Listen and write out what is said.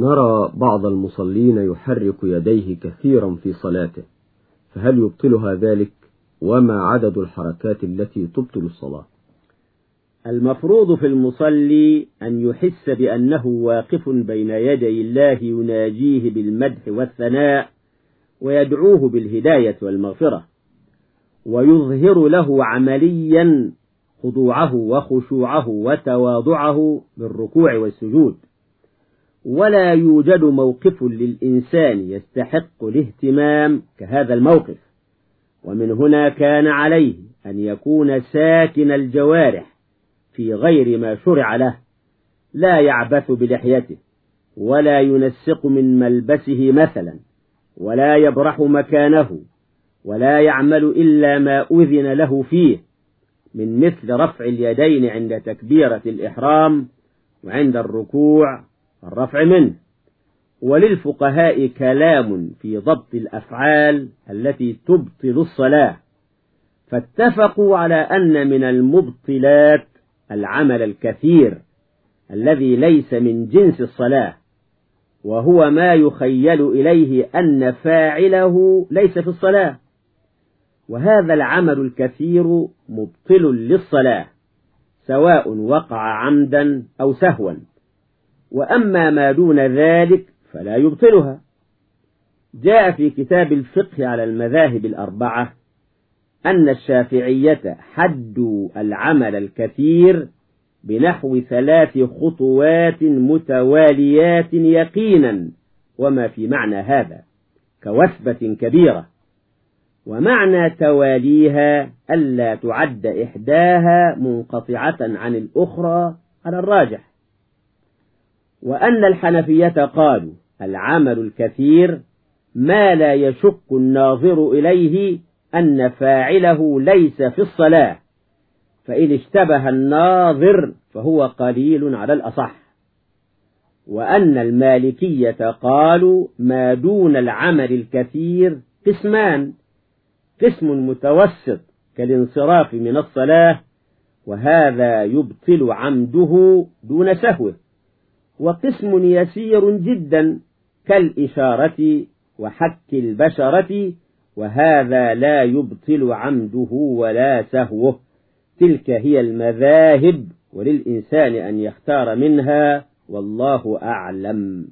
نرى بعض المصلين يحرك يديه كثيرا في صلاته فهل يبطلها ذلك؟ وما عدد الحركات التي تبطل الصلاة؟ المفروض في المصلي أن يحس بأنه واقف بين يدي الله يناجيه بالمدح والثناء ويدعوه بالهداية والمغفرة ويظهر له عمليا خضوعه وخشوعه وتواضعه بالركوع والسجود. ولا يوجد موقف للإنسان يستحق الاهتمام كهذا الموقف. ومن هنا كان عليه أن يكون ساكن الجوارح في غير ما شرع له لا يعبث بلحيته ولا ينسق من ملبسه مثلا ولا يبرح مكانه ولا يعمل إلا ما أذن له فيه من مثل رفع اليدين عند تكبيرة الإحرام وعند الركوع والرفع منه وللفقهاء كلام في ضبط الأفعال التي تبطل الصلاة. فاتفقوا على أن من المبطلات العمل الكثير الذي ليس من جنس الصلاة وهو ما يخيل إليه أن فاعله ليس في الصلاة. وهذا العمل الكثير مبطل للصلاة سواء وقع عمدا أو سهوا. وأما ما دون ذلك فلا يبطلها. جاء في كتاب الفقه على المذاهب الأربعة أن الشافعية حدوا العمل الكثير بنحو ثلاث خطوات متواليات يقينا وما في معنى هذا كوثبة كبيرة. ومعنى تواليها ألا تعد إحداها منقطعة عن الأخرى على الراجح. وأن الحنفية قالوا العمل الكثير ما لا يشك الناظر إليه أن فاعله ليس في الصلاة فإن اشتبه الناظر فهو قليل على الأصح. وأن المالكية قالوا ما دون العمل الكثير قسمان قسم متوسط كالانصراف من الصلاة وهذا يبطل عمده دون سهوه. وقسم يسير جدا كالإشارة وحك البشرة وهذا لا يبطل عمده ولا سهوه. تلك هي المذاهب وللإنسان أن يختار منها والله أعلم.